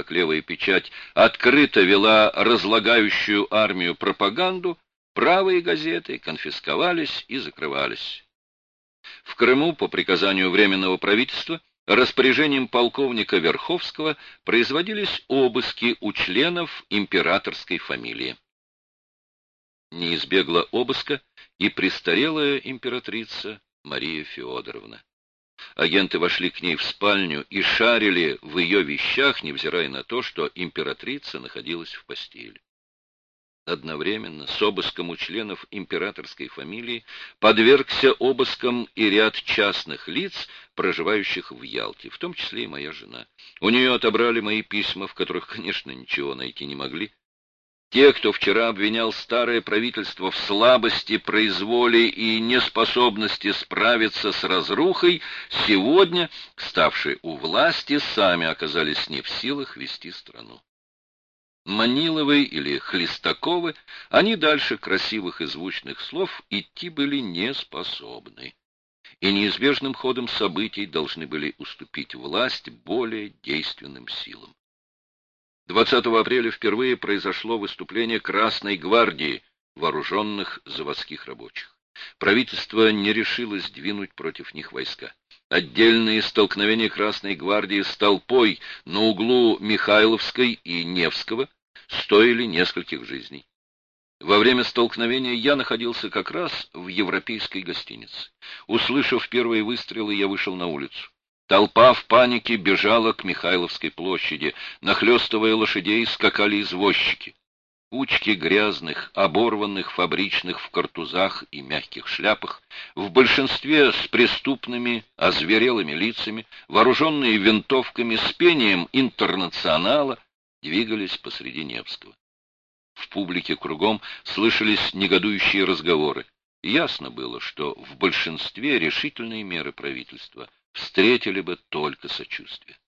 как левая печать, открыто вела разлагающую армию пропаганду, правые газеты конфисковались и закрывались. В Крыму по приказанию Временного правительства распоряжением полковника Верховского производились обыски у членов императорской фамилии. Не избегла обыска и престарелая императрица Мария Федоровна. Агенты вошли к ней в спальню и шарили в ее вещах, невзирая на то, что императрица находилась в постели. Одновременно с обыском у членов императорской фамилии подвергся обыскам и ряд частных лиц, проживающих в Ялте, в том числе и моя жена. У нее отобрали мои письма, в которых, конечно, ничего найти не могли. Те, кто вчера обвинял старое правительство в слабости, произволе и неспособности справиться с разрухой, сегодня, ставшие у власти, сами оказались не в силах вести страну. Маниловы или Хлестаковы, они дальше красивых и звучных слов идти были не способны. И неизбежным ходом событий должны были уступить власть более действенным силам. 20 апреля впервые произошло выступление Красной гвардии, вооруженных заводских рабочих. Правительство не решилось двинуть против них войска. Отдельные столкновения Красной гвардии с толпой на углу Михайловской и Невского стоили нескольких жизней. Во время столкновения я находился как раз в европейской гостинице. Услышав первые выстрелы, я вышел на улицу. Толпа в панике бежала к Михайловской площади. Нахлестывая лошадей, скакали извозчики. Кучки грязных, оборванных фабричных в картузах и мягких шляпах, в большинстве с преступными, озверелыми лицами, вооруженные винтовками, с пением интернационала, двигались посреди Невского. В публике кругом слышались негодующие разговоры. Ясно было, что в большинстве решительные меры правительства – встретили бы только сочувствие.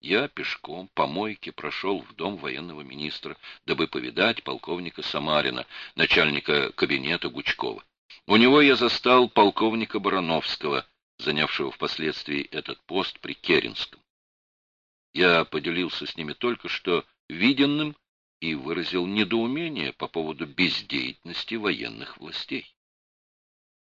Я пешком по мойке прошел в дом военного министра, дабы повидать полковника Самарина, начальника кабинета Гучкова. У него я застал полковника Барановского, занявшего впоследствии этот пост при Керенском. Я поделился с ними только что виденным и выразил недоумение по поводу бездеятельности военных властей.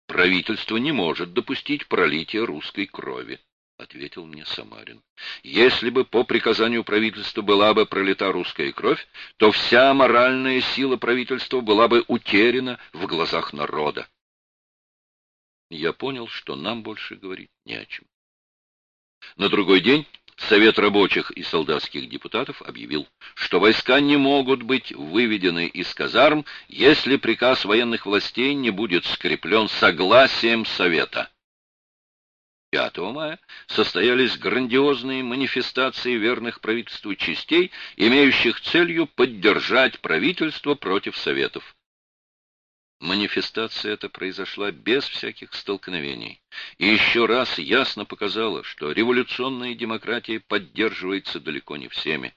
Правительство не может допустить пролития русской крови, — ответил мне Самарин. Если бы по приказанию правительства была бы пролита русская кровь, то вся моральная сила правительства была бы утеряна в глазах народа. Я понял, что нам больше говорить не о чем. На другой день Совет рабочих и солдатских депутатов объявил, что войска не могут быть выведены из казарм, если приказ военных властей не будет скреплен согласием Совета. 5 мая состоялись грандиозные манифестации верных правительству частей, имеющих целью поддержать правительство против Советов. Манифестация эта произошла без всяких столкновений и еще раз ясно показала, что революционная демократия поддерживается далеко не всеми.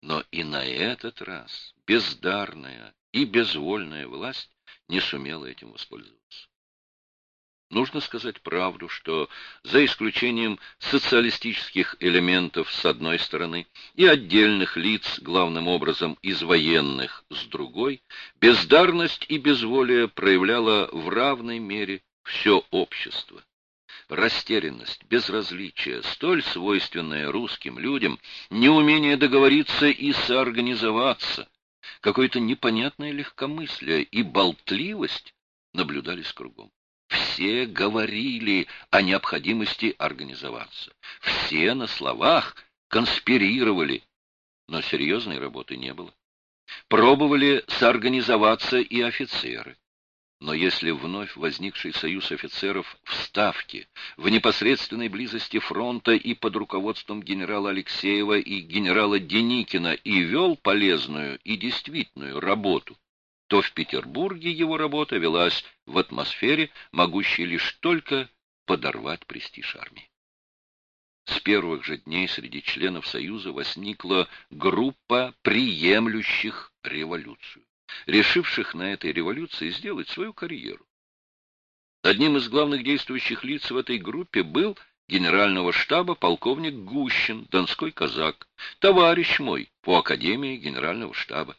Но и на этот раз бездарная и безвольная власть не сумела этим воспользоваться. Нужно сказать правду, что за исключением социалистических элементов с одной стороны и отдельных лиц, главным образом из военных, с другой, бездарность и безволие проявляло в равной мере все общество. Растерянность, безразличие, столь свойственное русским людям, неумение договориться и соорганизоваться, какое-то непонятное легкомыслие и болтливость наблюдались кругом. Все говорили о необходимости организоваться. Все на словах конспирировали, но серьезной работы не было. Пробовали соорганизоваться и офицеры. Но если вновь возникший союз офицеров в Ставке, в непосредственной близости фронта и под руководством генерала Алексеева и генерала Деникина и вел полезную и действительную работу, то в Петербурге его работа велась в атмосфере, могущей лишь только подорвать престиж армии. С первых же дней среди членов Союза возникла группа приемлющих революцию, решивших на этой революции сделать свою карьеру. Одним из главных действующих лиц в этой группе был генерального штаба полковник Гущин, донской казак, товарищ мой по Академии генерального штаба.